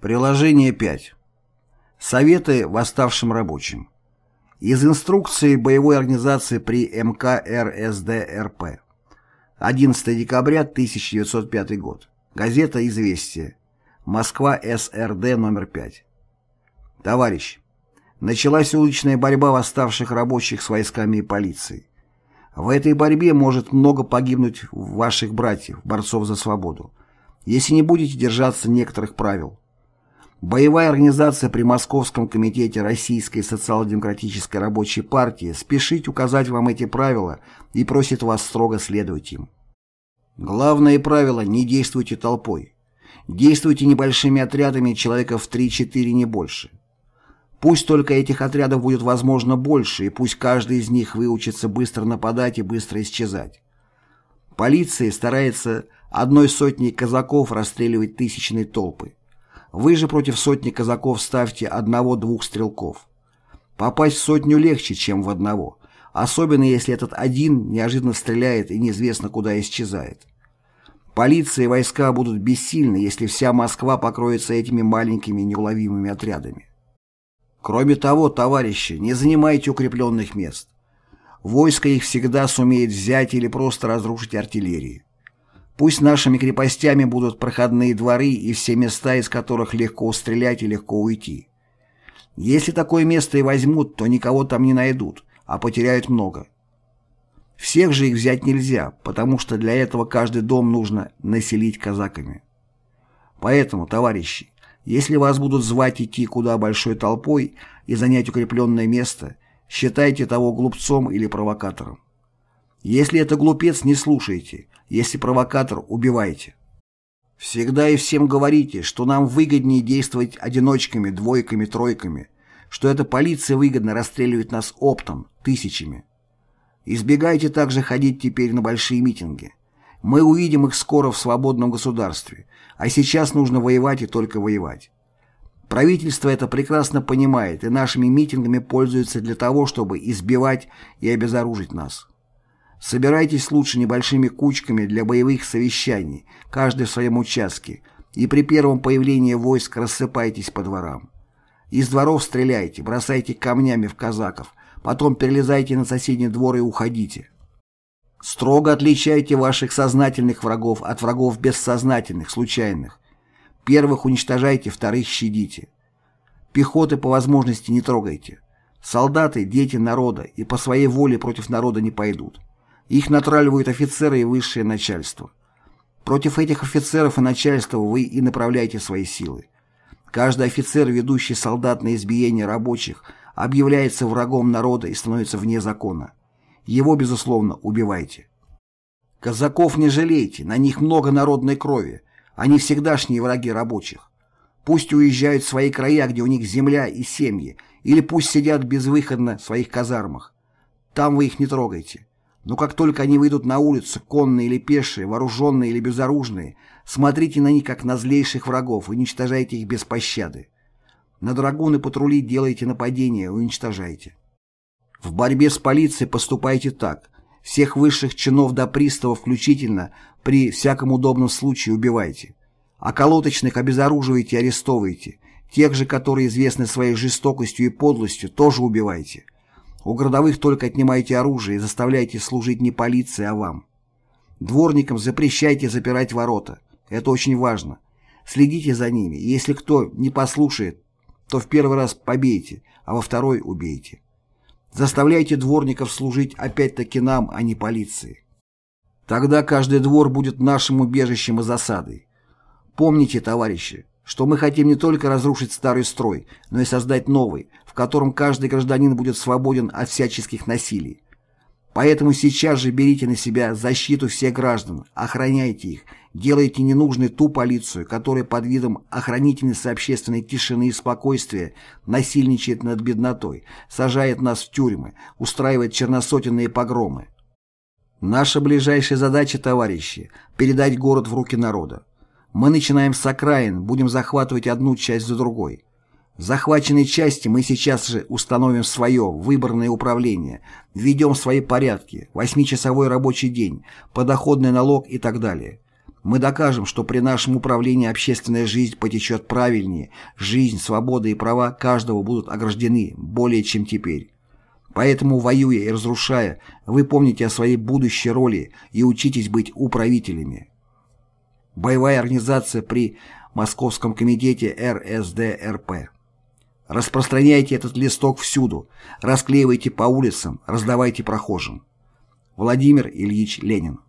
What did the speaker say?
Приложение 5. Советы восставшим рабочим. Из инструкции боевой организации при МК РСДРП. 11 декабря 1905 год. Газета «Известия». Москва, СРД, номер 5. Товарищ, началась уличная борьба восставших рабочих с войсками и полицией. В этой борьбе может много погибнуть ваших братьев, борцов за свободу, если не будете держаться некоторых правил. Боевая организация при Московском комитете Российской социал-демократической рабочей партии спешит указать вам эти правила и просит вас строго следовать им. Главное правило – не действуйте толпой. Действуйте небольшими отрядами человека в 3-4 не больше. Пусть только этих отрядов будет возможно больше, и пусть каждый из них выучится быстро нападать и быстро исчезать. Полиция старается одной сотней казаков расстреливать тысячные толпы. Вы же против сотни казаков ставьте одного-двух стрелков. Попасть в сотню легче, чем в одного, особенно если этот один неожиданно стреляет и неизвестно куда исчезает. Полиция и войска будут бессильны, если вся Москва покроется этими маленькими неуловимыми отрядами. Кроме того, товарищи, не занимайте укрепленных мест. Войско их всегда сумеет взять или просто разрушить артиллерии. Пусть нашими крепостями будут проходные дворы и все места, из которых легко стрелять и легко уйти. Если такое место и возьмут, то никого там не найдут, а потеряют много. Всех же их взять нельзя, потому что для этого каждый дом нужно населить казаками. Поэтому, товарищи, если вас будут звать идти куда большой толпой и занять укрепленное место, считайте того глупцом или провокатором. Если это глупец, не слушайте, если провокатор, убивайте. Всегда и всем говорите, что нам выгоднее действовать одиночками, двойками, тройками, что эта полиция выгодно расстреливает нас оптом, тысячами. Избегайте также ходить теперь на большие митинги. Мы увидим их скоро в свободном государстве, а сейчас нужно воевать и только воевать. Правительство это прекрасно понимает и нашими митингами пользуется для того, чтобы избивать и обезоружить нас. Собирайтесь лучше небольшими кучками для боевых совещаний, каждый в своем участке, и при первом появлении войск рассыпайтесь по дворам. Из дворов стреляйте, бросайте камнями в казаков, потом перелезайте на соседний двор и уходите. Строго отличайте ваших сознательных врагов от врагов бессознательных, случайных. Первых уничтожайте, вторых щадите. Пехоты по возможности не трогайте. Солдаты – дети народа и по своей воле против народа не пойдут. Их натравливают офицеры и высшее начальство. Против этих офицеров и начальства вы и направляете свои силы. Каждый офицер, ведущий солдат на избиение рабочих, объявляется врагом народа и становится вне закона. Его, безусловно, убивайте. Казаков не жалейте, на них много народной крови. Они всегдашние враги рабочих. Пусть уезжают в свои края, где у них земля и семьи, или пусть сидят безвыходно в своих казармах. Там вы их не трогайте. Но как только они выйдут на улицу, конные или пешие, вооруженные или безоружные, смотрите на них как на злейших врагов и уничтожайте их без пощады. На драгуны патрули делайте нападения уничтожайте. В борьбе с полицией поступайте так. Всех высших чинов до пристава включительно при всяком удобном случае убивайте. А колоточных обезоруживайте и арестовывайте. Тех же, которые известны своей жестокостью и подлостью, тоже убивайте. У городовых только отнимайте оружие и заставляйте служить не полиции, а вам. Дворникам запрещайте запирать ворота. Это очень важно. Следите за ними. Если кто не послушает, то в первый раз побейте, а во второй убейте. Заставляйте дворников служить опять-таки нам, а не полиции. Тогда каждый двор будет нашим убежищем и засадой. Помните, товарищи, что мы хотим не только разрушить старый строй, но и создать новый, в котором каждый гражданин будет свободен от всяческих насилий. Поэтому сейчас же берите на себя защиту всех граждан, охраняйте их, делайте ненужной ту полицию, которая под видом охранительницы общественной тишины и спокойствия насильничает над беднотой, сажает нас в тюрьмы, устраивает черносотенные погромы. Наша ближайшая задача, товарищи, передать город в руки народа. Мы начинаем с окраин, будем захватывать одну часть за другой. В захваченной части мы сейчас же установим свое выборное управление, введем свои порядки, восьмичасовой рабочий день, подоходный налог и так далее. Мы докажем, что при нашем управлении общественная жизнь потечет правильнее, жизнь, свобода и права каждого будут ограждены более чем теперь. Поэтому, воюя и разрушая, вы помните о своей будущей роли и учитесь быть управителями. Боевая организация при Московском комитете РСДРП. Распространяйте этот листок всюду, расклеивайте по улицам, раздавайте прохожим. Владимир Ильич Ленин